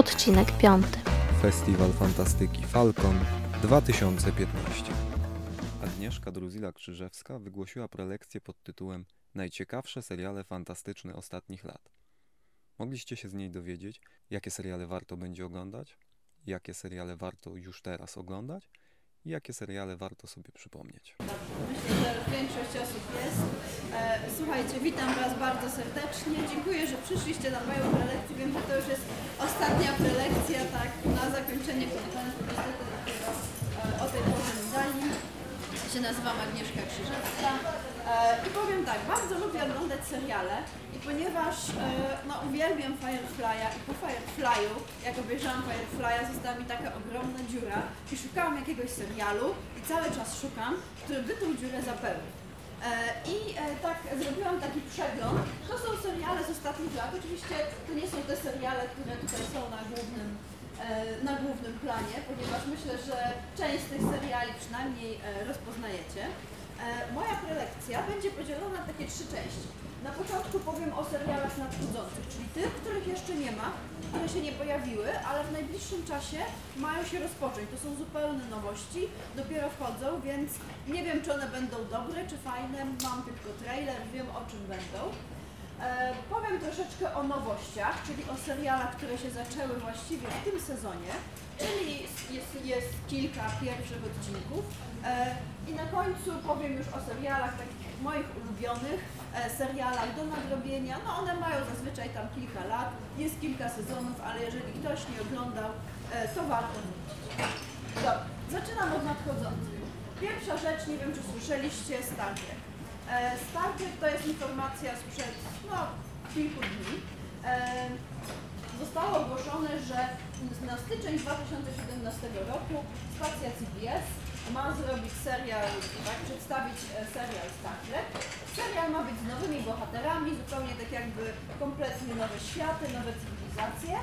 Odcinek 5. Festiwal Fantastyki Falcon 2015. Agnieszka Druzila-Krzyżewska wygłosiła prelekcję pod tytułem Najciekawsze seriale fantastyczne ostatnich lat. Mogliście się z niej dowiedzieć, jakie seriale warto będzie oglądać, jakie seriale warto już teraz oglądać jakie seriale warto sobie przypomnieć. Myślę, że większość osób jest. E, Słuchajcie, witam Was bardzo serdecznie. Dziękuję, że przyszliście na moją prelekcję. Wiem, że to już jest ostatnia prelekcja, tak, na zakończenie konferencji. O tej się nazywam Agnieszka Krzyżewska e, i powiem tak, bardzo lubię oglądać seriale i ponieważ e, no, uwielbiam Firefly'a i po Firefly'u, jak obejrzałam Firefly'a, została mi taka ogromna dziura i szukałam jakiegoś serialu i cały czas szukam, który by tą dziurę zapełnił. E, I tak zrobiłam taki przegląd. To są seriale z ostatnich lat. Oczywiście to nie są te seriale, które tutaj są na głównym, na głównym planie, ponieważ myślę, że część tych seriali przynajmniej e, rozpoznajecie. E, Moja prelekcja będzie podzielona na takie trzy części. Na początku powiem o serialach nadchodzących, czyli tych, których jeszcze nie ma, które się nie pojawiły, ale w najbliższym czasie mają się rozpocząć. To są zupełne nowości, dopiero wchodzą, więc nie wiem, czy one będą dobre, czy fajne. Mam tylko trailer, wiem o czym będą. E, powiem troszeczkę o nowościach, czyli o serialach, które się zaczęły właściwie w tym sezonie, czyli jest, jest kilka pierwszych odcinków. E, I na końcu powiem już o serialach takich moich ulubionych, e, serialach do nadrobienia. No one mają zazwyczaj tam kilka lat, jest kilka sezonów, ale jeżeli ktoś nie oglądał, to warto. Dobra, zaczynam od nadchodzących. Pierwsza rzecz, nie wiem czy słyszeliście, Star Trek. E, Star Trek to jest informacja sprzed no, kilku dni. E, Zostało ogłoszone, że na styczeń 2017 roku stacja CBS ma zrobić serial, tak, przedstawić e, serial Star Trek. Serial ma być z nowymi bohaterami, zupełnie tak jakby kompletnie nowe światy, nowe cywilizacje.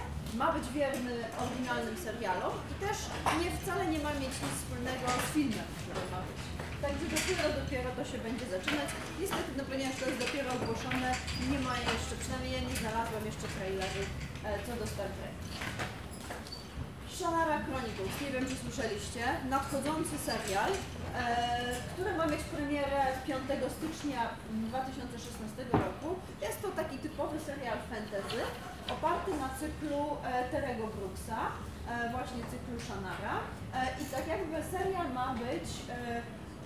Ma być wierny oryginalnym serialom i też nie wcale nie ma mieć nic wspólnego z filmem, który ma być. Także dopiero, dopiero to się będzie zaczynać. Niestety, no ponieważ to jest dopiero ogłoszone, nie ma jeszcze, przynajmniej ja nie znalazłam jeszcze traileru e, co do Star Trek. Shannara Chronicles, nie wiem czy słyszeliście, nadchodzący serial, e, który ma mieć premierę 5 stycznia 2016 roku. Jest to taki typowy serial fantasy, oparty na cyklu e, Terego Brooksa, e, właśnie cyklu Shannara. E, I tak jakby serial ma być e,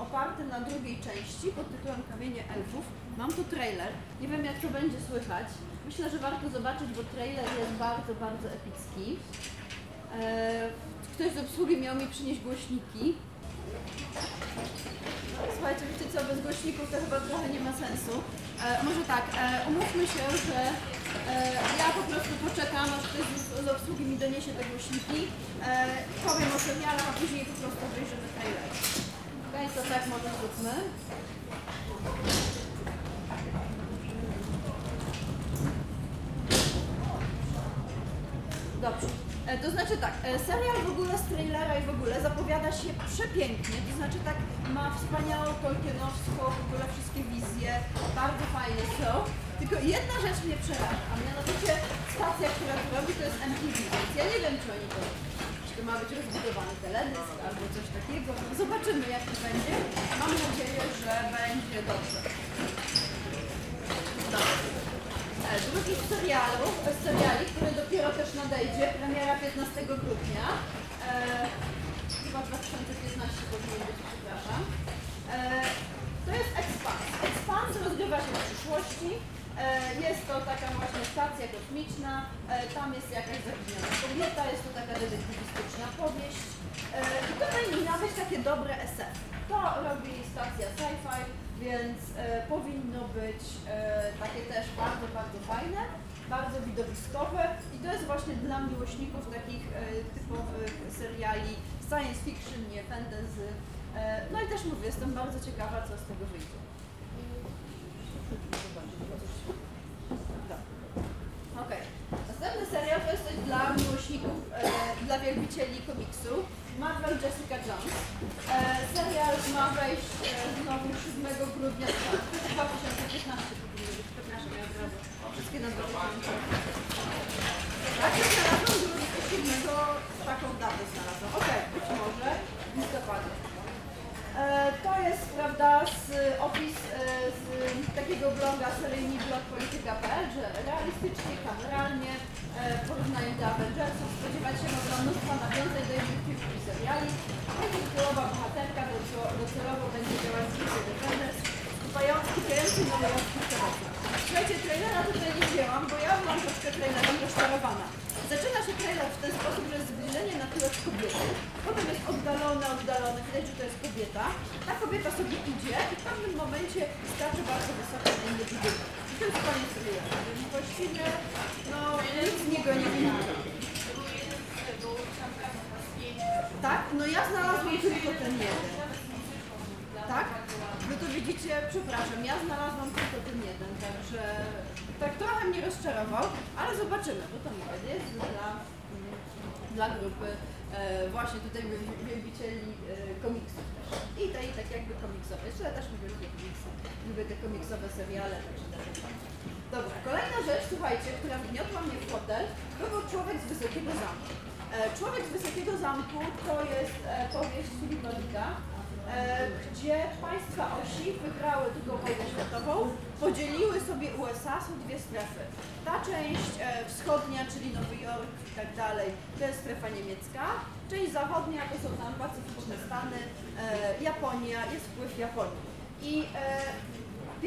oparty na drugiej części pod tytułem Kamienie Elfów. Mam tu trailer, nie wiem jak to będzie słychać. Myślę, że warto zobaczyć, bo trailer jest bardzo, bardzo epicki. E, Ktoś z obsługi miał mi przynieść głośniki. Słuchajcie, wiecie co, bez głośników to chyba trochę nie ma sensu. E, może tak, e, umówmy się, że e, ja po prostu poczekam, aż ktoś z, z obsługi mi doniesie te głośniki. E, powiem o serialach, a później po prostu obejrzymy trailer. Okej, to tak może zróbmy. Dobrze. E, To znaczy tak, e, serial w ogóle z trailera i w ogóle zapowiada się przepięknie, to znaczy tak ma wspaniałą tolkienowską w ogóle wszystkie wizje, bardzo fajne są. Tylko jedna rzecz mnie przeraża, a mianowicie stacja, która to robi, to jest MTV, więc ja nie wiem, czy oni to czy to ma być rozbudowany teledysk albo coś takiego. Zobaczymy jak to będzie. Mam nadzieję, że będzie dobrze. Dobrze. E, Drugi z serialu, z seriali, który dopiero też nadejdzie, premiera 15 grudnia. E, chyba 2015 powinien być, przepraszam. E, to jest Expans. Expans rozgrywa się w przyszłości. Jest to taka właśnie stacja kosmiczna, tam jest jakaś zaginiona kobieta, jest to taka detektywistyczna powieść. I to powinna być takie dobre SF. To robi stacja sci-fi, więc e, powinno być e, takie też bardzo, bardzo fajne, bardzo widowiskowe i to jest właśnie dla miłośników takich e, typowych seriali science fiction, nie fantasy. E, no i też mówię, jestem bardzo ciekawa, co z tego wyjdzie. Okej. Następny serial to jest coś dla miłośników, e, dla wielbicieli komiksu. Marvel Jessica Jones. E, serial ma wejść e, znowu 7 grudnia 2015 powinny być, przepraszam, ja od razu. Wszystkie nazwy Tak, ja znalazłam 7 taką datę znalazłam. Okej, okay, być może w listopadzie drugi jest, prawda, z, opis e, z takiego bloga seryjni blog polityka.pl, że realistycznie, kameralnie, e, porównają do Avengersów, spodziewać się można mnóstwa nawiązań do innych filmów i seriali. Tytułowa bohaterka docelowo, będzie działać z Defenders, skupiający nowojorskich kierowców. Słuchajcie, trailera tutaj nie wzięłam, bo ja byłam troszkę trailerem rozczarowana. Zaczyna się trailer w ten sposób, że jest zbliżenie na tyłek kobiety, potem jest oddalone, oddalone, widać, że to jest kobieta. Ta kobieta sobie idzie i w pewnym momencie skacze bardzo wysoko inny budynek. I to jest koniec trailera. Więc właściwie, no, nic z niego nie wynika. Tak? No ja znalazłam tylko ten jeden. Tak? No to widzicie, przepraszam, ja znalazłam tylko ten jeden, także tak trochę mnie rozczarował, ale zobaczymy, bo to mówię, jest dla, dla grupy e, właśnie tutaj wiel- wielbicieli e, komiksów też. I tej tak jakby komiksowe. Jeszcze ja też lubię lubię komiksy, lubię te komiksowe seriale, także też. Dobra, kolejna rzecz, słuchajcie, która wgniotła mnie w fotel, to był Człowiek z Wysokiego Zamku. E, Człowiek z Wysokiego Zamku to jest e, powieść Filipa Dicka, e, gdzie państwa osi wygrały drugą wojnę światową, podzieliły sobie USA, są dwie strefy. Ta część e, wschodnia, czyli Nowy Jork i tak dalej, to jest strefa niemiecka. Część zachodnia to są tam pacyficzne Stany, e, Japonia, jest wpływ Japonii. I e,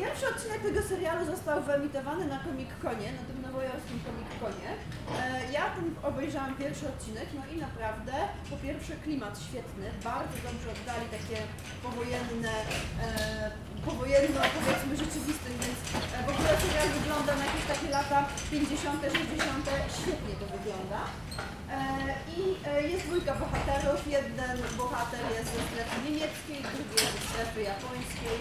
Pierwszy odcinek tego serialu został wyemitowany na Comic Conie, na tym nowojorskim Comic Conie. E, ja ten obejrzałam pierwszy odcinek, no i naprawdę po pierwsze klimat świetny, bardzo dobrze oddali takie powojenne, e, powojenno powiedzmy rzeczywistość, więc e, w ogóle serial wygląda na jakieś takie lata 50., 60., świetnie to wygląda. I jest dwójka bohaterów, jeden bohater jest ze strefy niemieckiej, drugi jest ze strefy japońskiej.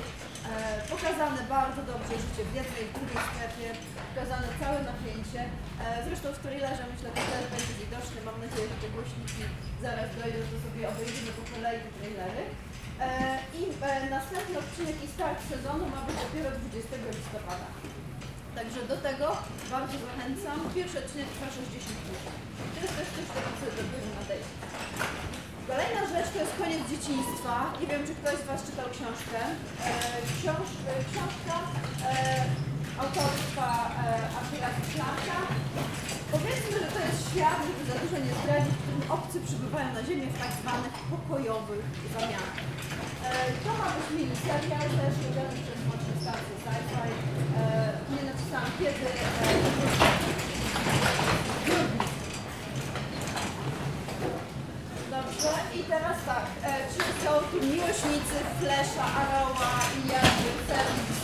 E, Pokazane bardzo dobrze życie w jednej, w drugiej strefie, pokazane całe napięcie. E, Zresztą w trailerze myślę, że też będzie widoczny. Mam nadzieję, że te głośniki zaraz dojdą, to sobie obejrzymy po kolei te trailery. E, I następny odcinek i start sezonu ma być dopiero 20 listopada. Także do tego bardzo zachęcam. Pierwszy odcinek trwa 60 minut. To jest też coś, co sobie dopiero nadejdzie. Kolejna rzecz to jest koniec dzieciństwa. Nie wiem, czy ktoś z Was czytał książkę. E, książ, e, książka e, autorstwa e, Artura. Powiedzmy, że to jest świat, żeby za dużo nie zdradzić, w którym obcy przybywają na Ziemię w tak zwanych pokojowych zamianach. E, to ma być mini serial też robiony przez młodsze stacje sci-fi. E, nie napisałam kiedy. E, Dobrze, i teraz tak, e, czy są miłośnicy Flesza, Arrowa i jakby DC Comics?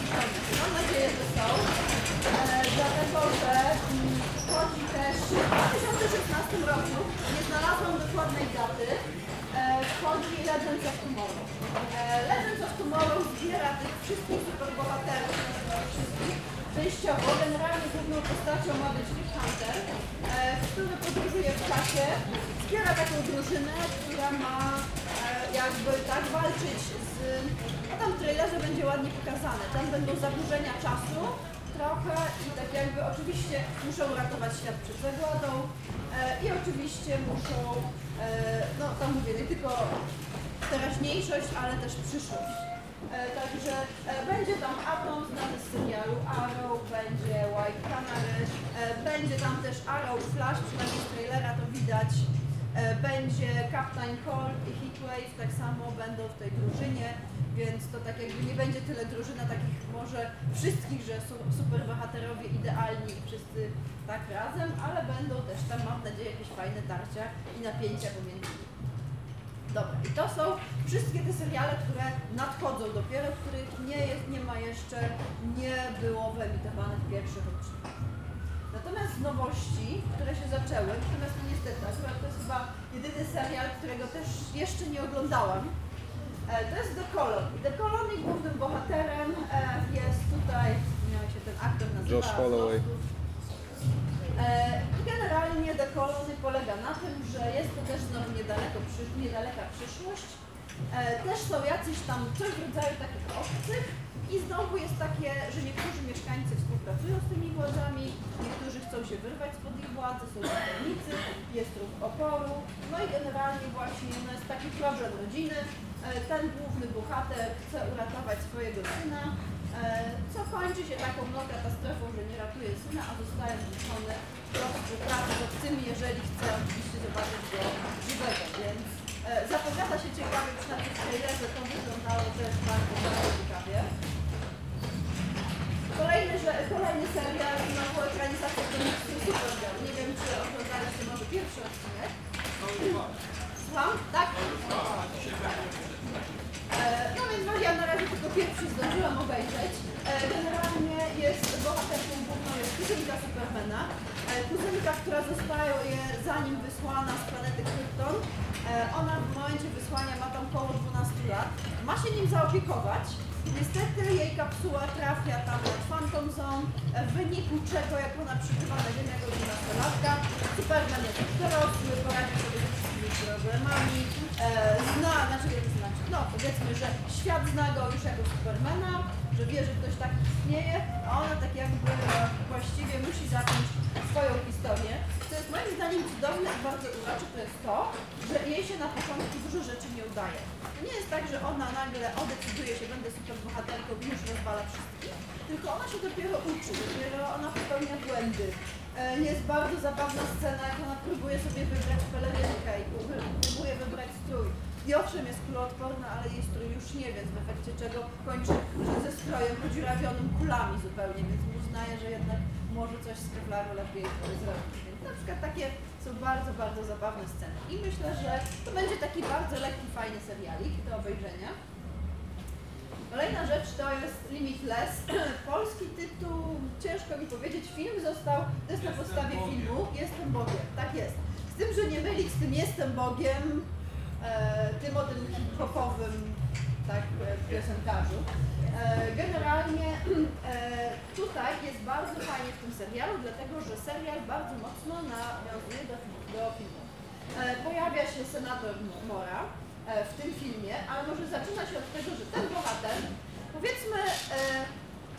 Mam nadzieję, że są, e, dlatego że mm, wchodzi też w 2016 roku, nie znalazłam dokładnej daty, e, wchodzi Legends of Tomorrow. E, Legends of Tomorrow zbiera tych wszystkich superbohaterów, e, wszystkich, częściowo, generalnie główną postacią ma być Hunter, e, który podróżuje w czasie, wspiera taką drużynę, która ma e, jakby tak walczyć z... No tam w trailerze będzie ładnie pokazane, tam będą zaburzenia czasu trochę i tak jakby oczywiście muszą ratować świat przed zagładą e, i oczywiście muszą, e, no tam mówię, nie tylko teraźniejszość, ale też przyszłość. E, Także e, będzie tam Atom znany z serialu Arrow, będzie White Canary, e, będzie tam też Arrow Flash, przynajmniej z trailera to widać. E, Będzie Captain Cold i Heatwave, tak samo będą w tej drużynie, więc to tak jakby nie będzie tyle drużyna takich może wszystkich, że są super bohaterowie idealni i wszyscy tak razem, ale będą też tam mam nadzieję jakieś fajne tarcia i napięcia pomiędzy nimi. Dobra, i to są wszystkie te seriale, które nadchodzą dopiero, których nie, jest, nie ma jeszcze, nie było wyemitowanych pierwszych odcinkach. Natomiast nowości, które się zaczęły, natomiast no niestety, akurat to jest chyba jedyny serial, którego też jeszcze nie oglądałam, e, to jest The Colony. The Colony głównym bohaterem e, jest tutaj, miał się ten aktor nazywa... Josh Holloway. E, Generalnie The Colony polega na tym, że jest to też znowu niedaleko, niedaleka przyszłość. Też są jacyś tam coś w rodzaju takich obcych i znowu jest takie, że niektórzy mieszkańcy współpracują z tymi władzami, niektórzy chcą się wyrwać spod ich władzy, są czytelnicy, jest ruch oporu, no i generalnie właśnie no jest taki problem rodziny, ten główny bohater chce uratować swojego syna, e, co kończy się taką no, katastrofą, że nie ratuje syna, a zostaje zmuszony do współpracy z obcymi, jeżeli chce oczywiście zobaczyć go żywego, więc e, zapowiada się ciekawie, przynajmniej w trailerze to wyglądało też bardzo, bardzo ciekawie. Kolejny, że, kolejny serial, znowu ekranizacja komiksu Supergirl. Nie wiem, czy oglądaliście może pierwszy odcinek. Słucham? Tak? E, No więc no, ja na razie tylko pierwszy zdążyłam obejrzeć. E, Generalnie jest bohaterką główną jest kuzynka Supermana. E, Kuzynka, która zostaje zanim wysłana z planety Krypton. Ona w momencie wysłania ma tam około 12 lat. Ma się nim zaopiekować. Niestety jej kapsuła trafia tam na Phantom Zone, w wyniku czego, jak ona przybywa na Ziemię jako 12-latka, Superman jest dorosły, poradzi sobie problemami, e, zna, znaczy znaczy, no powiedzmy, że świat zna go już jako Supermana, że wie, że ktoś taki istnieje, a ona tak jakby e, właściwie musi zacząć swoją historię. Co jest moim zdaniem cudowne i bardzo urocze, to jest to, że jej się na początku dużo rzeczy nie udaje. To nie jest tak, że ona nagle odecyduje się, będę super bohaterką i już rozwala wszystkich, tylko ona się dopiero uczy, dopiero ona popełnia błędy. E, Jest bardzo zabawna scena, jak ona próbuje sobie wybrać pelerynkę i prób- próbuje wybrać strój. I owszem jest kuloodporna, ale jej strój już nie, więc w efekcie czego kończy że ze strojem podziurawionym kulami zupełnie, więc uznaje, że jednak może coś z kevlaru lepiej zrobić. Więc na przykład takie są bardzo, bardzo zabawne sceny. I myślę, że to będzie taki bardzo lekki, fajny serialik do obejrzenia. Kolejna rzecz to jest Limitless. Polski tytuł, ciężko mi powiedzieć, film został, to jest na podstawie filmu Jestem Bogiem, tak jest. Z tym, że nie mylić z tym Jestem Bogiem, e, tym o tym hip-hopowym tak, e, piosenkarzu. E, generalnie e, tutaj jest bardzo fajnie w tym serialu, dlatego że serial bardzo mocno nawiązuje do, do filmu. E, pojawia się senator Mora w tym filmie, ale może zaczyna się od tego, że ten bohater, powiedzmy, e,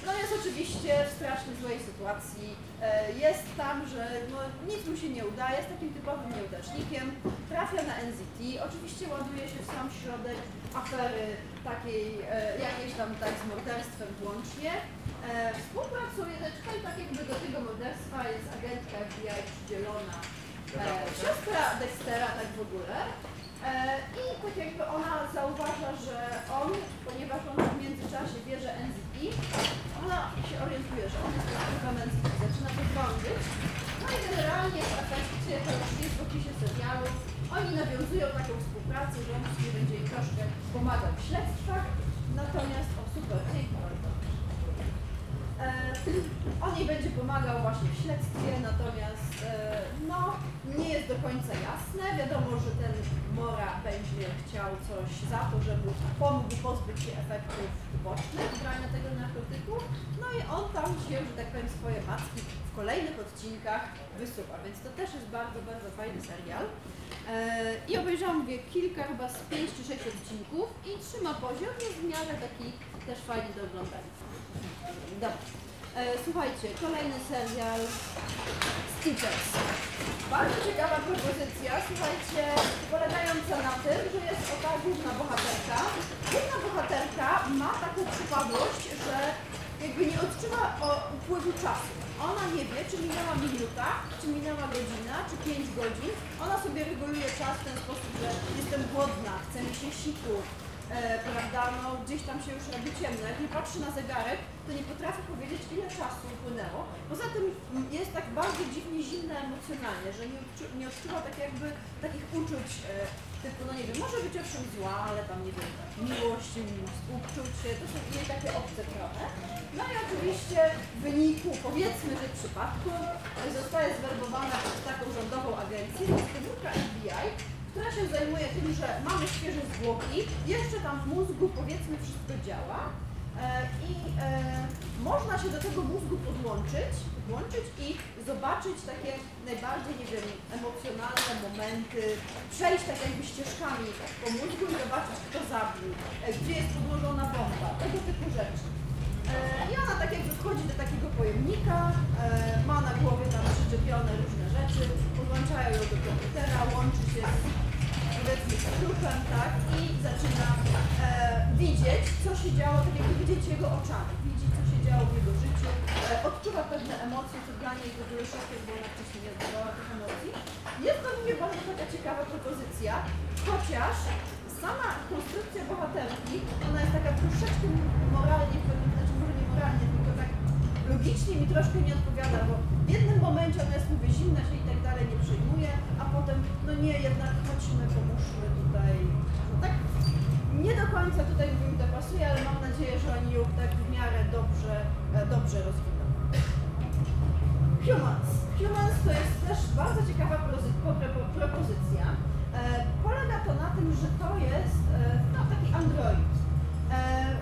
no jest oczywiście w strasznie złej sytuacji. E, Jest tam, że no, nic mu się nie udaje, jest takim typowym nieudacznikiem. Trafia na NZT, oczywiście ładuje się w sam środek afery takiej, e, jakiejś tam tak z morderstwem włącznie. E, Współpracuje, znaczy tutaj tak jakby do tego morderstwa jest agentka FBI przydzielona e, siostra Dextera, tak w ogóle. E, I tak jakby ona zauważa, że on, ponieważ ona w międzyczasie wie, że NZT, ona się orientuje, że on jest wpływem NZT, zaczyna to drążyć. No i generalnie w efekcie, to już jest w opisie serialu, oni nawiązują taką współpracę, że on będzie im troszkę pomagał w śledztwach, natomiast o super. E, On jej będzie pomagał właśnie w śledztwie, natomiast e, no, nie jest do końca jasne. Wiadomo, że ten Mora będzie chciał coś za to, żeby pomógł pozbyć się efektów ubocznych brania tego narkotyku. No i on tam się, że tak powiem, swoje macki w kolejnych odcinkach wysuwa, więc to też jest bardzo, bardzo fajny serial. E, I obejrzałam mówię, kilka, chyba z 5 czy 6 odcinków i trzyma poziom, jest w miarę taki też fajny do oglądania. Dobra. E, słuchajcie, kolejny serial Stitchers. Bardzo ciekawa propozycja, słuchajcie, polegająca na tym, że jest o ta główna bohaterka. Główna bohaterka ma taką przypadłość, że jakby nie odczuwa upływu czasu. Ona nie wie, czy minęła minuta, czy minęła godzina, czy 5 godzin. Ona sobie reguluje czas w ten sposób, że jestem głodna, chce mi się siku, prawda, no gdzieś tam się już robi ciemno. Jak nie patrzy na zegarek, to nie potrafi powiedzieć, ile czasu upłynęło. Poza tym jest tak bardzo dziwnie zimna emocjonalnie, że nie, odczu- nie odczuwa tak jakby takich uczuć e, typu, no nie wiem, może być owszem zła, ale tam nie wiem, miłość, współczucie, to są jej takie obce trochę. No i oczywiście w wyniku, powiedzmy, że przypadku, e, zostaje zwerbowana przez taką rządową agencję, komórka FBI, która się zajmuje tym, że mamy świeże zwłoki, jeszcze tam w mózgu powiedzmy wszystko działa e, i e, można się do tego mózgu podłączyć, podłączyć i zobaczyć takie najbardziej, nie wiem, emocjonalne momenty, przejść tak jakby ścieżkami po mózgu i zobaczyć, kto zabił, e, gdzie jest podłożona bomba, tego typu rzeczy. I ona tak jakby wchodzi do takiego pojemnika, ma na głowie tam przyczepione różne rzeczy, podłączają ją do komputera, łączy się z powiedzmy kluczem, tak, i zaczyna e, widzieć, co się działo, tak jakby widzieć jego oczami, widzi, co się działo w jego życiu, e, odczuwa pewne emocje, co dla niej to były szokiem, bo ona wcześniej nie odczuwała tych emocji. Jest to, mówię, bardzo taka ciekawa propozycja, chociaż sama konstrukcja bohaterki, ona jest taka troszeczkę moralnie, w znaczy może nie moralnie, logicznie mi troszkę nie odpowiada, bo w jednym momencie ona jest, mówię, zimna się i tak dalej, nie przejmuje, a potem, no nie, jednak chodźmy, pomóżmy tutaj, no tak nie do końca tutaj mi to pasuje, ale mam nadzieję, że oni ją tak w miarę dobrze, e, dobrze rozwiną. Humans. Humans to jest też bardzo ciekawa propozycja. E, polega to na tym, że to jest e, no, taki android.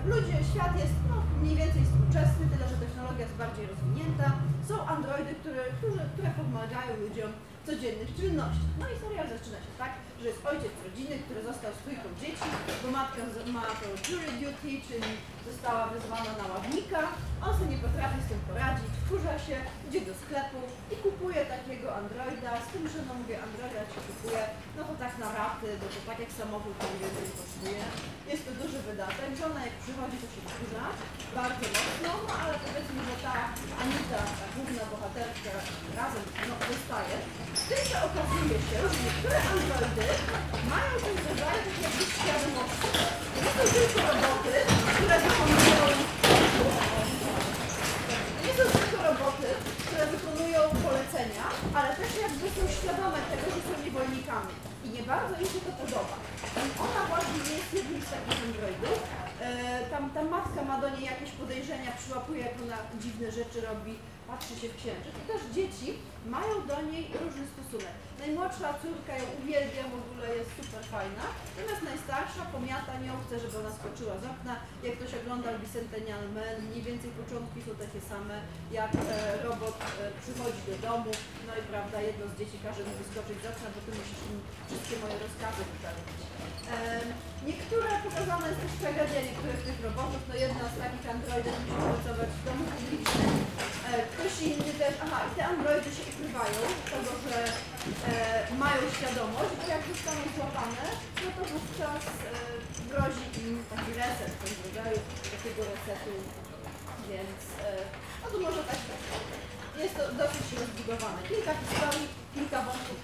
Ludzie, świat jest no, mniej więcej współczesny, tyle że technologia jest bardziej rozwinięta. Są androidy, które, które, które pomagają ludziom w codziennych czynnościach. No i serial zaczyna się tak, że jest ojciec rodziny, który został z trójką dzieci, z- ma jury duty, czyli została wezwana na ławnika. On sobie nie potrafi z tym poradzić, wkurza się, idzie do sklepu i kupuje takiego androida, z tym, że no mówię, androida się kupuje, no to tak na raty, bo to tak jak samochód mniej więcej kosztuje. Jest to duży wydatek, żona jak przychodzi to się wkurza bardzo mocno, no ale powiedzmy, że ta Anita, ta główna bohaterka razem no, zostaje. Z tym, że okazuje się, że niektóre androidy mają coś w rodzaju tak jakby świadomości. Nie są tylko roboty, które wykonują polecenia, ale też jakby są świadome tego, że są niewolnikami. I nie bardzo im się to podoba. Ona właśnie jest jednym z takich androidów. Tam ta matka ma do niej jakieś podejrzenia, przyłapuje jak ona dziwne rzeczy robi, patrzy się w księżyc. I też dzieci mają do niej różny stosunek. Najmłodsza córka ją uwielbia, w ogóle jest super fajna, natomiast najstarsza pomiata nią, chce, żeby ona skoczyła z okna. Jak ktoś oglądał Bicentennial Man, mniej więcej początki są takie same, jak e, robot e, przychodzi do domu, no i prawda, jedno z dzieci każe mu wyskoczyć z okna, bo ty musisz mi wszystkie moje rozkazy wypełnić. E, niektóre pokazane jest też tragedia niektórych tych robotów, no jedna z takich androidów musi pracować w domu publicznym, e, ktoś inny też, aha, i te androidy się ukrywają, tego, że mają świadomość, bo jak zostaną złapane, no to wówczas e, grozi im taki reset, w tym rodzaju takiego resetu, więc e, no to może tak jest to dosyć rozbudowane. Kilka historii, kilka wątków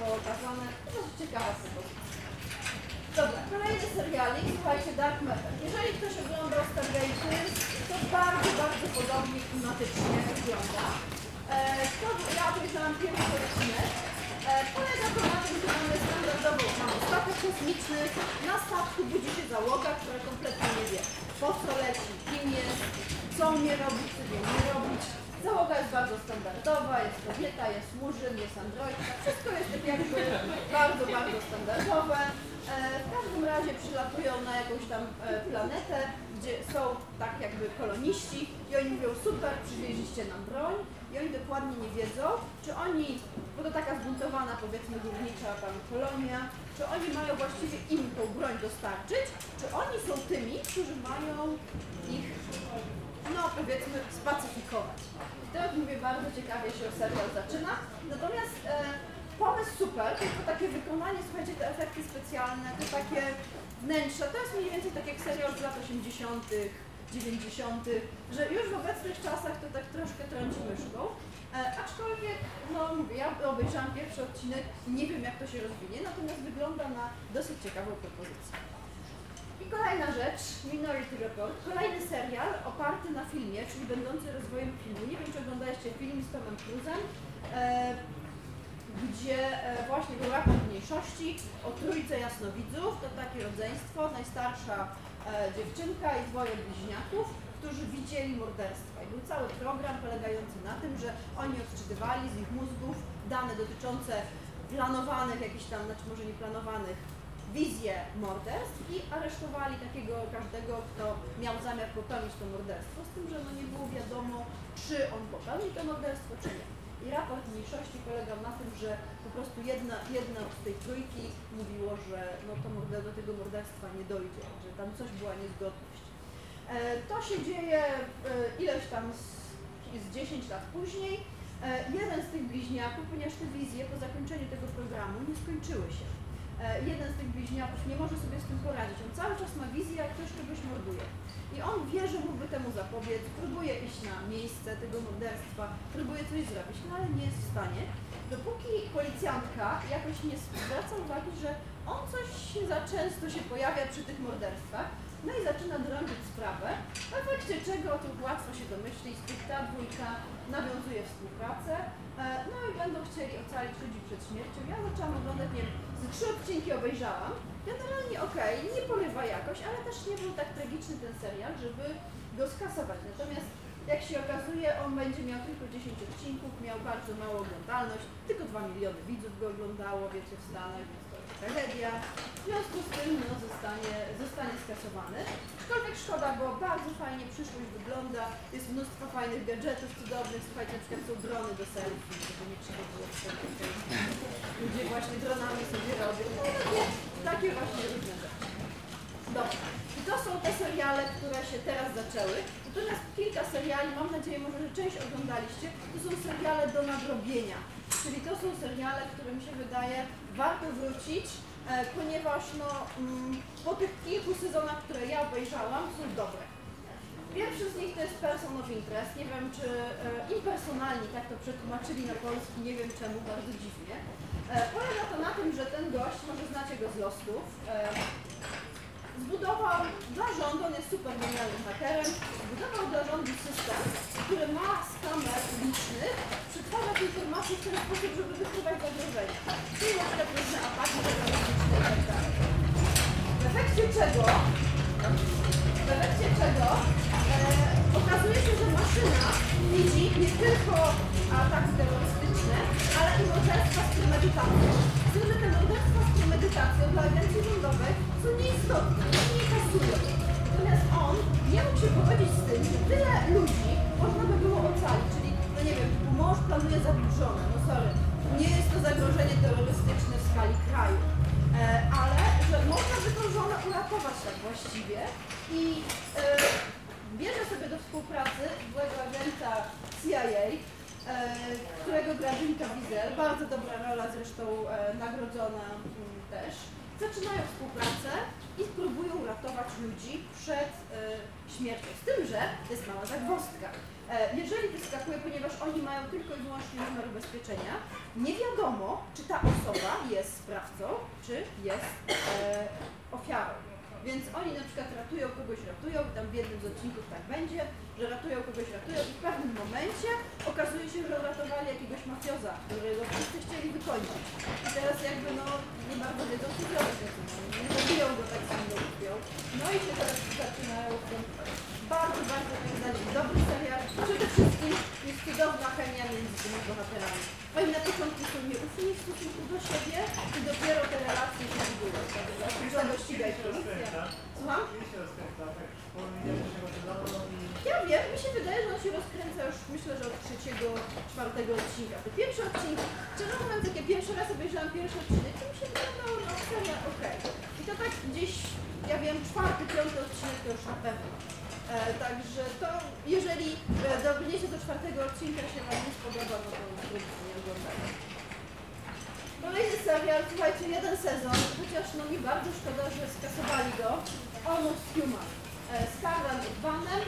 pokazane, to dosyć ciekawa propozycja. Dobra, kolejny serialik, słuchajcie, Dark Matter. Jeżeli ktoś oglądał Stargate'y, to bardzo, bardzo podobnie klimatycznie wygląda. E, to, ja obejrzałam pierwszy odcinek. E, polega to na tym, że mamy standardową, mamy statek kosmiczny, na statku budzi się załoga, która kompletnie nie wie po co leci, kim jest, co umie robić, czego nie robić. Załoga jest bardzo standardowa, jest kobieta, jest murzyn, jest androidka, wszystko jest tak jakby bardzo, bardzo standardowe. E, w każdym razie przylatują na jakąś tam e, planetę, gdzie są tak jakby koloniści i oni mówią super, przywieźliście nam broń i oni dokładnie nie wiedzą, czy oni, bo to taka zbuntowana powiedzmy górnicza tam kolonia, czy oni mają właściwie im tą broń dostarczyć, czy oni są tymi, którzy mają ich no powiedzmy spacyfikować. I to jak mówię, bardzo ciekawie się serial zaczyna. Natomiast e, pomysł super, tylko takie wykonanie, słuchajcie, te efekty specjalne, te takie wnętrza, to jest mniej więcej tak jak serial z lat 80., 90., że już w obecnych czasach to tak troszkę trąci myszką. E, aczkolwiek, no mówię, ja obejrzałam pierwszy odcinek, nie wiem jak to się rozwinie, natomiast wygląda na dosyć ciekawą propozycję. I kolejna rzecz, Minority Report, kolejny serial oparty na filmie, czyli będący rozwojem filmu. Nie wiem, czy oglądaliście film z Tomem Cruise'em, e, gdzie e, właśnie był raport mniejszości o trójce jasnowidzów, to takie rodzeństwo, najstarsza e, dziewczynka i dwoje bliźniaków, którzy widzieli morderstwa. I był cały program polegający na tym, że oni odczytywali z ich mózgów dane dotyczące planowanych, jakichś tam, znaczy może nieplanowanych wizję morderstw i aresztowali takiego każdego, kto miał zamiar popełnić to morderstwo, z tym, że no nie było wiadomo, czy on popełni to morderstwo, czy nie. I raport mniejszości polegał na tym, że po prostu jedna, jedna z tej trójki mówiło, że no to do tego morderstwa nie dojdzie, że tam coś była niezgodność. E, to się dzieje e, ileś tam z, z 10 lat później. E, jeden z tych bliźniaków, ponieważ te wizje po zakończeniu tego programu nie skończyły się. E, jeden z tych bliźniaków nie może sobie z tym poradzić. On cały czas ma wizję, jak ktoś kogoś morduje. I on wie, że mógłby temu zapobiec, próbuje iść na miejsce tego morderstwa, próbuje coś zrobić, no ale nie jest w stanie. Dopóki policjantka jakoś nie zwraca uwagi, że on coś za często się pojawia przy tych morderstwach, no i zaczyna drążyć sprawę, w efekcie czego tu łatwo się domyślić, ta dwójka nawiązuje współpracę, e, no i będą chcieli ocalić ludzi przed śmiercią. Ja zaczęłam oglądać, nie wiem, z trzy odcinki obejrzałam. Generalnie okej, nie porywa jakoś, ale też nie był tak tragiczny ten serial, żeby go skasować. Natomiast jak się okazuje, on będzie miał tylko 10 odcinków, miał bardzo małą oglądalność, tylko 2 miliony widzów go oglądało, wiecie, w Stanach, więc tragedia. W związku z tym no, zostanie, zostanie skasowany. Aczkolwiek szkoda, bo bardzo fajnie przyszłość wygląda, jest mnóstwo fajnych gadżetów cudownych, słuchajcie, na przykład są drony do selfie, żeby nie Ludzie właśnie dronami sobie robią, no takie, takie właśnie różne rzeczy. To są te seriale, które się teraz zaczęły. Natomiast kilka seriali, mam nadzieję, może że część oglądaliście, to są seriale do nadrobienia. Czyli to są seriale, które mi się wydaje warto wrócić, e, ponieważ no, mm, po tych kilku sezonach, które ja obejrzałam, są dobre. Pierwszy z nich to jest Person of Interest. Nie wiem, czy e, impersonalni tak to przetłumaczyli na polski, nie wiem czemu, bardzo dziwnie. E, polega to na tym, że ten gość, może znacie go z Lostów, zbudował dla rządu, on jest super genialnym hakerem, zbudował dla rządu system, który ma z kamer licznych przetwarzać informacje w ten sposób, żeby wykrywać zagrożenia. Czyli na przykład różne ataki terrorystyczne i tak dalej. W efekcie czego, Zaczynają współpracę i próbują uratować ludzi przed e, śmiercią. Z tym, że to jest mała zagwozdka. E, jeżeli wyskakuje, ponieważ oni mają tylko i wyłącznie numer ubezpieczenia, nie wiadomo, czy ta osoba jest sprawcą, czy jest e, ofiarą. Więc oni na przykład ratują kogoś, ratują, tam w jednym z odcinków tak będzie, że ratują kogoś, ratują i w pewnym momencie okazuje się, że uratowali jakiegoś mafioza, którego wszyscy chcieli wykończyć. I teraz jakby no nie bardzo wiedzą co zrobić, z tym. nie zabiją go tak samo go lubią. No i się teraz zaczynają w tym bardzo, bardzo zdaniem dobry serial. Przede wszystkim jest cudowna chemia między tymi bohaterami. Oni na początku są nieufni w stosunku do siebie i dopiero te relacje się budują. Żaden ściga i produkcja. Słucham? Ja wiem, mi się wydaje, że on się rozkręca już myślę, że od trzeciego, czwartego odcinka. Te pierwsze odcinki, szczerze mówiąc, jak ja pierwszy raz obejrzałam pierwszy odcinek, to mi się wydawało, no seria okej. I to tak gdzieś, ja wiem, czwarty, piąty odcinek to już na pewno. E, także to, jeżeli e, dobrniecie do czwartego odcinka się Wam nie spodoba, no to zróbcie nie oglądajcie. Kolejny serial, słuchajcie, jeden sezon, chociaż no mi bardzo szkoda, że skasowali go. Almost Human. Z Karlem Vanem,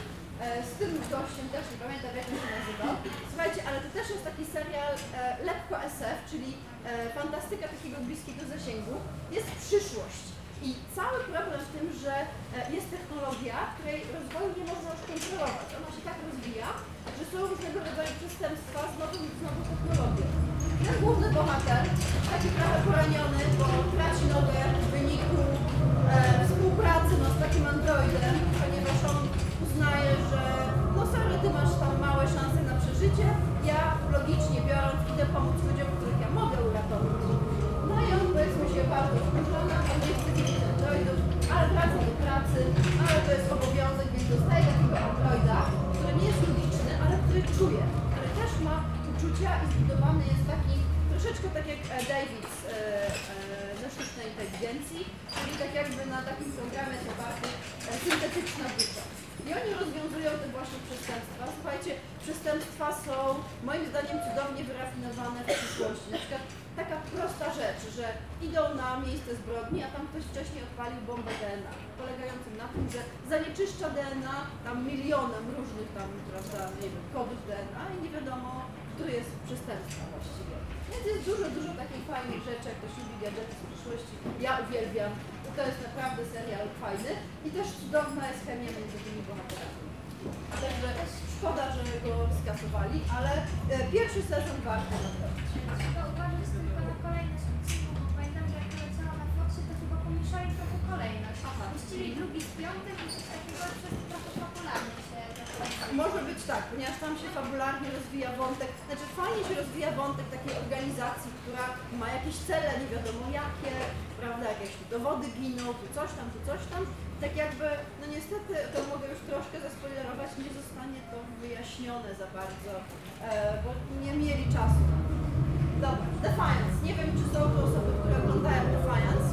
z tym gościem też nie pamiętam jak on się nazywał. Słuchajcie, ale to też jest taki serial e, lekko SF, czyli fantastyka takiego bliskiego zasięgu. Jest przyszłość. I cały problem w tym, że e, jest technologia, której rozwoju nie można już kontrolować. Ona się tak rozwija, że są różnego rodzaju przestępstwa z nową, z nową technologią. Ten główny bohater, taki trochę poraniony, bo traci nogę czyli tak jakby na takim programie to bardziej syntetyczna dusza. I oni rozwiązują te właśnie przestępstwa. Słuchajcie, przestępstwa są moim zdaniem cudownie wyrafinowane w przyszłości. Na przykład taka prosta rzecz, że idą na miejsce zbrodni, a tam ktoś wcześniej odpalił bombę DNA, polegającą na tym, że zanieczyszcza DNA tam milionem różnych tam, prawda, nie wiem, kodów DNA i nie wiadomo, który jest przestępstwa właściwie. Więc jest dużo, dużo takich fajnych rzeczy, jak ktoś lubi gadżety z przyszłości. Ja uwielbiam. To jest naprawdę serial fajny i też cudowna jest chemia między tymi bohaterami. Także szkoda, że go skasowali, ale e, pierwszy sezon warto nadrobić. Trzeba uważać tylko na kolejność odcinku, bo pamiętam, że jak to leciało na Foxie, to chyba pomieszali trochę kolejność. Puścili drugi z piątym i coś takiego przez trochę zaczęło. Może być tak, ponieważ tam się fabularnie rozwija wątek, znaczy fajnie się rozwija wątek takiej organizacji, która ma jakieś cele, nie wiadomo jakie, prawda, jakieś dowody giną, tu coś tam, tu coś tam. Tak jakby, no niestety, to mogę już troszkę zaspoilerować, nie zostanie to wyjaśnione za bardzo, e, bo nie mieli czasu. na. Dobra, Defiance. Nie wiem, czy są to osoby, które oglądają Defiance.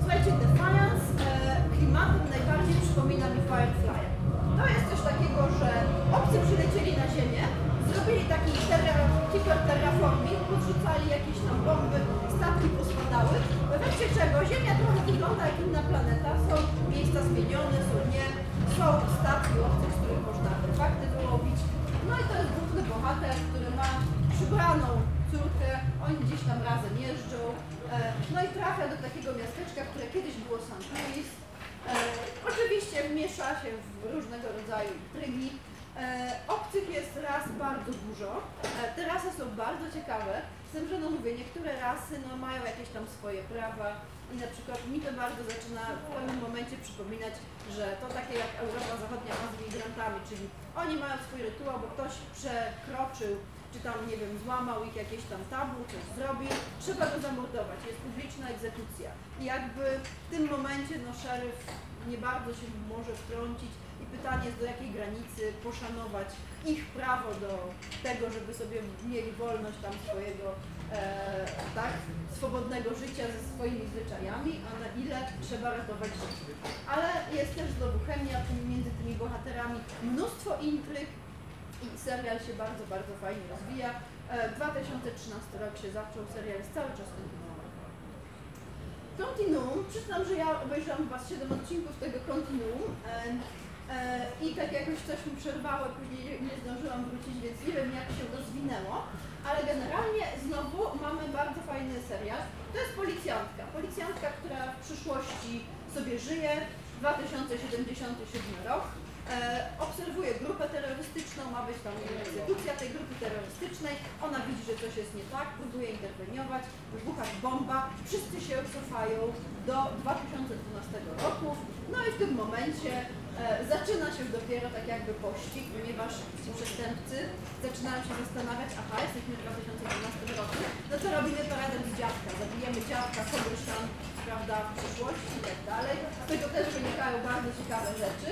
Słuchajcie, Defiance e, klimatem najbardziej przypomina mi Firefly. To jest coś takiego, że obcy przylecieli na Ziemię, zrobili taki terra, hiperterraforming, podrzucali jakieś tam bomby, statki pospadały, w efekcie czego Ziemia trochę wygląda jak inna planeta, są miejsca zmienione, są nie, są statki obcych, z których można artefakty wyłowić. No i to jest główny bohater, który ma przybraną córkę, oni gdzieś tam razem jeżdżą, e, no i trafia do takiego miasteczka, które kiedyś było St. Louis. E, oczywiście miesza się w różnego rodzaju intrygi. E, obcych jest raz bardzo dużo. E, te rasy są bardzo ciekawe, z tym, że no mówię, niektóre rasy no, mają jakieś tam swoje prawa i na przykład mi to bardzo zaczyna w pewnym momencie przypominać, że to takie jak Europa Zachodnia ma z migrantami, czyli oni mają swój rytuał, bo ktoś przekroczył czy tam, nie wiem, złamał ich jakieś tam tabu, coś zrobił, trzeba go zamordować, jest publiczna egzekucja. I jakby w tym momencie, no, szeryf nie bardzo się może wtrącić. I pytanie jest, do jakiej granicy poszanować ich prawo do tego, żeby sobie mieli wolność tam swojego, e, tak, swobodnego życia ze swoimi zwyczajami, a na ile trzeba ratować życie. Ale jest też znowu chemia między tymi bohaterami, mnóstwo intryg, i serial się bardzo, bardzo fajnie rozwija. E, 2013 rok się zaczął, serial jest cały czas kontynuowany. Continuum, przyznam, że ja obejrzałam chyba z 7 odcinków tego Continuum e, e, i tak jakoś coś mi przerwało, później nie- nie zdążyłam wrócić, więc nie wiem jak się rozwinęło, ale generalnie znowu mamy bardzo fajny serial. To jest policjantka. Policjantka, która w przyszłości sobie żyje, 2077 rok. E, obserwuje grupę terrorystyczną, ma być tam egzekucja tej grupy terrorystycznej, ona widzi, że coś jest nie tak, próbuje interweniować, wybucha bomba, wszyscy się cofają do 2012 roku, no i w tym momencie e, zaczyna się dopiero tak jakby pościg, ponieważ ci przestępcy zaczynają się zastanawiać, aha, jesteśmy w 2012 roku, no to robimy paradę z dziadka, zabijemy dziadka, kogoś tam, prawda, w przyszłości i tak dalej. Z tego też wynikają bardzo ciekawe rzeczy.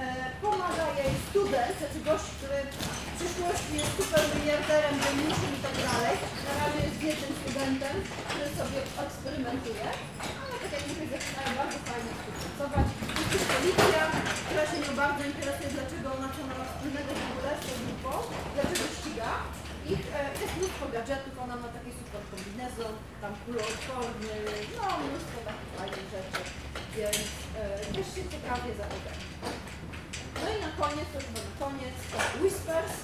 E, pomaga jej student, znaczy gość, który w przyszłości jest super miliarderem, geniuszem i tak dalej. Na razie jest biednym studentem, który sobie eksperymentuje, ale tak jak mówię, zaczynają bardzo fajnie współpracować. Jest policja, która się nią bardzo interesuje, dlaczego ona co wspólnego w z tą grupą, dlaczego ściga ich. E, jest mnóstwo gadżetów, ona ma taki super kombinezon, tam kuloodporny, no mnóstwo takich fajnych rzeczy, więc e, też się ciekawie zapowiada. No i na koniec, to chyba na koniec, to Whispers.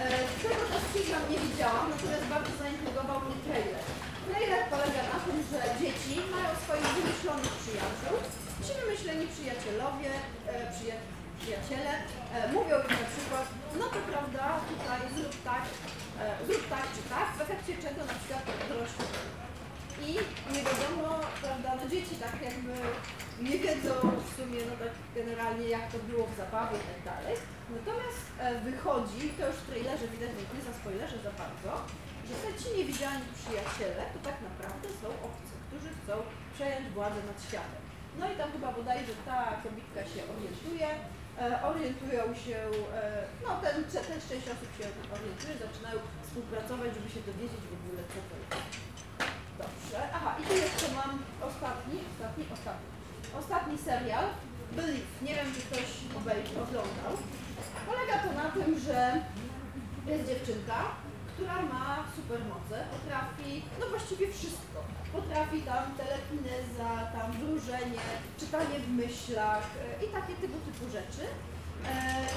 E, tego też przyznam nie widziałam, natomiast bardzo zaintrygował mnie trailer. Trailer polega na tym, że dzieci mają swoich wymyślonych przyjaciół. Ci wymyśleni przyjacielowie, e, przyja przyjaciele e, mówią im na przykład, no to prawda, tutaj zrób tak, e, zrób tak czy tak, w efekcie czego na przykład dorośli i nie wiadomo, prawda, no dzieci tak jakby nie wiedzą w sumie, no tak generalnie jak to było w zabawie i tak dalej. Natomiast e, wychodzi, to już w trailerze widać, nie za spoilerze za bardzo, że te ci niewidzialni przyjaciele to tak naprawdę są obcy, którzy chcą przejąć władzę nad światem. No i tam chyba bodajże ta kobitka się orientuje, e, orientują się, e, no ten, ten część osób się orientuje, zaczynają współpracować, żeby się dowiedzieć w ogóle co to jest. Dobrze. Aha, i tu jeszcze mam ostatni, ostatni, ostatni. Ostatni serial, Believe. Nie wiem, czy ktoś obejrzał, oglądał. Polega to na tym, że jest dziewczynka, która ma supermoce, potrafi, no właściwie wszystko. Potrafi tam telekineza, tam wróżenie, czytanie w myślach e, i takie tego typu rzeczy. E,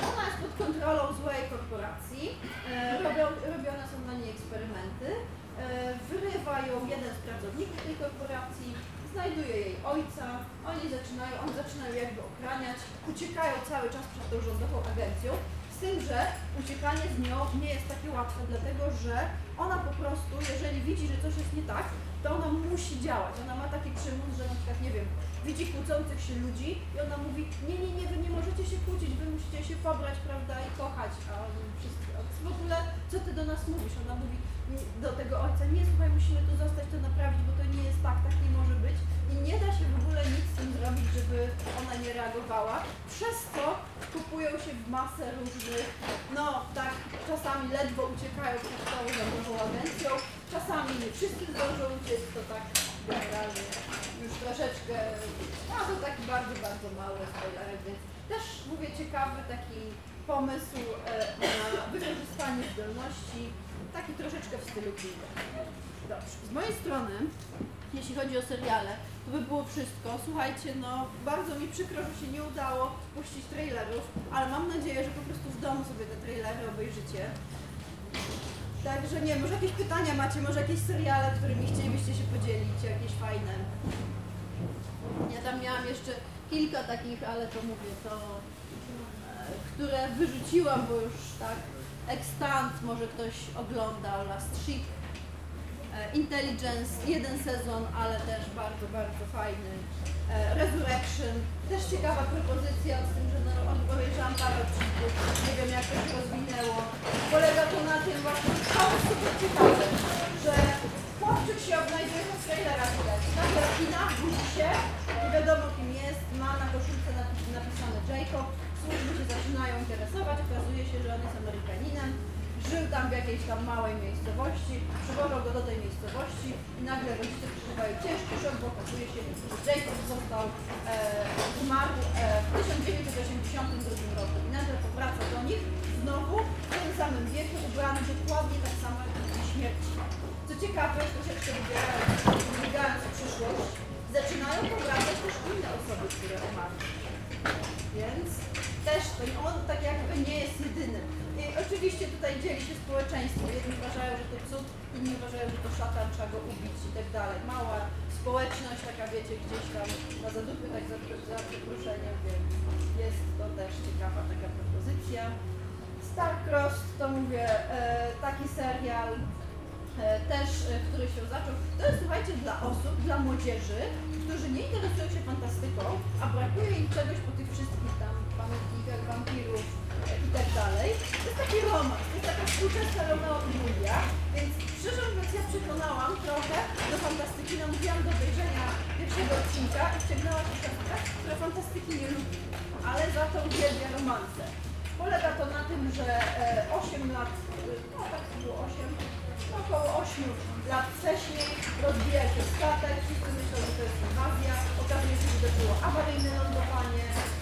Ona jest pod kontrolą złej korporacji, e, robione są na niej eksperymenty, wyrywa ją jeden z pracowników tej korporacji, znajduje jej ojca, oni zaczynają, on zaczyna ją jakby okraniać, uciekają cały czas przed tą rządową agencją, z tym, że uciekanie z nią nie jest takie łatwe, dlatego że ona po prostu, jeżeli widzi, że coś jest nie tak, to ona musi działać. Ona ma taki przymus, że na przykład, nie wiem, widzi kłócących się ludzi i ona mówi, nie, nie, nie, wy nie możecie się kłócić, wy musicie się pobrać, prawda, i kochać, a a w ogóle, co ty do nas mówisz? Ona mówi do tego ojca, nie, słuchaj, musimy tu zostać, to naprawić, bo to nie jest tak, tak nie może być. I nie da się w ogóle nic z tym zrobić, żeby ona nie reagowała, przez to kupują się w masę różnych, no tak, czasami ledwo uciekają przed tą rządową agencją, czasami nie wszyscy zdążą uciec, to tak generalnie już troszeczkę, no to taki bardzo, bardzo mały spoilerek, więc też mówię ciekawy taki pomysł e, na wykorzystanie zdolności, taki troszeczkę w stylu Kinga. Dobrze, z mojej strony, jeśli chodzi o seriale, to by było wszystko. Słuchajcie, no bardzo mi przykro, że się nie udało puścić trailerów, ale mam nadzieję, że po prostu w domu sobie te trailery obejrzycie. Także nie, może jakieś pytania macie, może jakieś seriale, którymi chcielibyście się podzielić, jakieś fajne. Ja tam miałam jeszcze kilka takich, ale to mówię, to e, które wyrzuciłam, bo już tak Extant może ktoś oglądał, Last Ship, e, Intelligence, jeden sezon, ale też bardzo, bardzo fajny. E, Resurrection, też ciekawa propozycja, z tym, że no, obejrzałam parę odcinków, nie wiem jak to się rozwinęło. Polega to na tym właśnie, to jest super ciekawe, że chłopczyk się odnajduje w trailerach widać. Nagle kina, budzi się, nie wiadomo kim jest, ma na koszulce napis- napisane Jacob, służby się zaczynają interesować, okazuje się, że on jest Amerykaninem, żył tam w jakiejś tam małej miejscowości, przywożą go do tej miejscowości i nagle rodzice przeżywają ciężki szok, bo okazuje się, że Jacob został e, zmarł e, w 1982 roku i nagle powraca do nich znowu w tym samym wieku, ubrany dokładnie tak samo jak w śmierci. Co ciekawe, troszeczkę wybierając, przyszłość, zaczynają powracać też inne osoby, które umarły. Więc też to on tak jakby nie jest jedyny. I oczywiście tutaj dzieli się społeczeństwo. Jedni uważają, że to cud, inni uważają, że to szatan, trzeba go ubić i tak dalej. Mała społeczność, taka wiecie, gdzieś tam na zadupy, tak za, za przeproszeniem, więc jest to też ciekawa taka propozycja. Starcross to mówię, e, taki serial, e, też, e, który się zaczął. To jest, słuchajcie, dla osób, dla młodzieży, którzy nie interesują się fantastyką, a brakuje im czegoś po tych wszystkich tam pamiętnikach wampirów e, i tak dalej. To jest taki romans, to jest taka współczesna Romeo i Julia, więc szczerze mówiąc ja przekonałam trochę do fantastyki, namówiłam do obejrzenia pierwszego odcinka i wciągnęła się siostrę, która fantastyki nie lubi, ale za to uwielbia romanse. Polega to na tym, że e, 8 lat, e, no tak było 8, no około 8 lat wcześniej rozbija się statek, wszyscy myślą, że to jest inwazja, okazuje się, że to było awaryjne lądowanie, e, no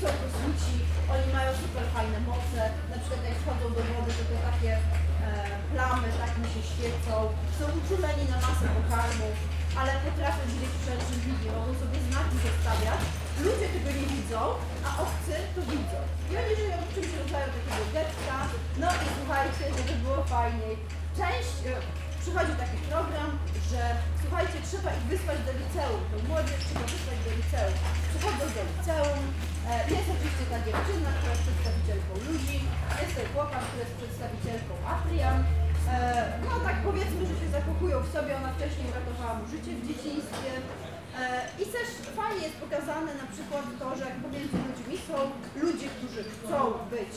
są kosmici, oni mają super fajne moce, na przykład jak wchodzą do wody, to te takie e, plamy tak mi się świecą, są uczuleni na masę pokarmów, ale potrafią widzieć przeżywienie, mogą sobie znaki zostawiać, ludzie tego nie widzą, a obcy to widzą. I oni żyją w czymś rodzaju takiego getta, no i słuchajcie, żeby było fajniej. Część, e, przychodzi taki program, że słuchajcie, trzeba ich wysłać do liceum, to młodzież trzeba wysłać do liceum. Przychodzą do liceum, e, jest oczywiście ta dziewczyna, która jest przedstawicielką ludzi, jest ten chłopak, który jest przedstawicielką Atrian. E, no tak powiedzmy, że się zakochują w sobie, ona wcześniej uratowała mu życie w dzieciństwie. E, I też fajnie jest pokazane na przykład to, że jak pomiędzy ludźmi są ludzie, którzy chcą być,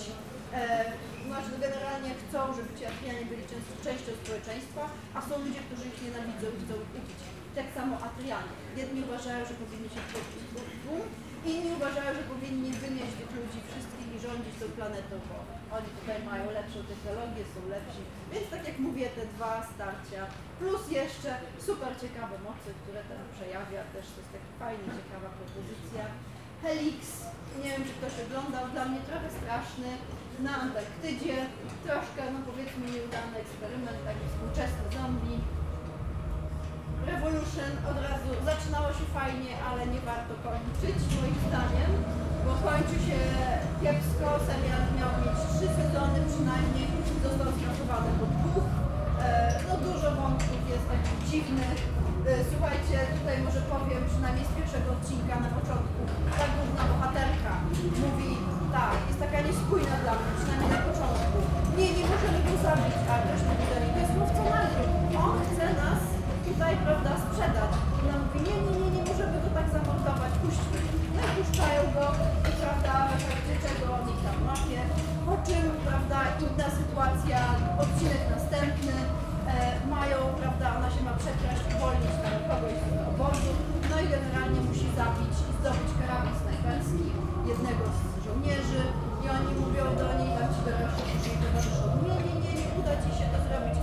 znaczy generalnie chcą, żeby ci Atrianie byli często, częścią społeczeństwa, a są ludzie, którzy ich nienawidzą i chcą ich ubić. Tak samo Atrianie. Jedni uważają, że powinni się wchodzić w tłum, inni uważają, że powinni wynieść tych ludzi wszystkich i rządzić tą planetą, bo oni tutaj mają lepszą technologię, są lepsi. Więc tak jak mówię, te dwa starcia, plus jeszcze super ciekawe moce, które ten przejawia, też to jest taka fajna, ciekawa propozycja. Helix. Nie wiem, czy ktoś oglądał, dla mnie trochę straszny. Na Antarktydzie, troszkę, no powiedzmy, nieudany eksperyment, taki współczesny zombie. Revolution od razu zaczynało się fajnie, ale nie warto kończyć moim zdaniem, bo kończy się kiepsko, serial miał mieć trzy sezony przynajmniej, został skracowany po dwóch. E, no dużo wątków jest takich dziwnych. E, słuchajcie, tutaj może powiem przynajmniej z pierwszego odcinka na początku, ta główna bohaterka mówi tak, jest taka niespójna dla mnie, przynajmniej na początku. Nie, nie możemy go zabić, a też niej, to jest łowca nagród. On chce nas tutaj, prawda, sprzedać. Ona mówi, nie, nie, nie, nie możemy go tak zamordować, puśćmy. No go, i prawda, w efekcie czego on tam łapie. Po czym, prawda, inna sytuacja, odcinek następny, e, mają, prawda, ona się ma przekraść, uwolnić tam kogoś z obozu, no i generalnie musi zabić zdobyć karabin snajperski jednego z żołnierzy Thank you.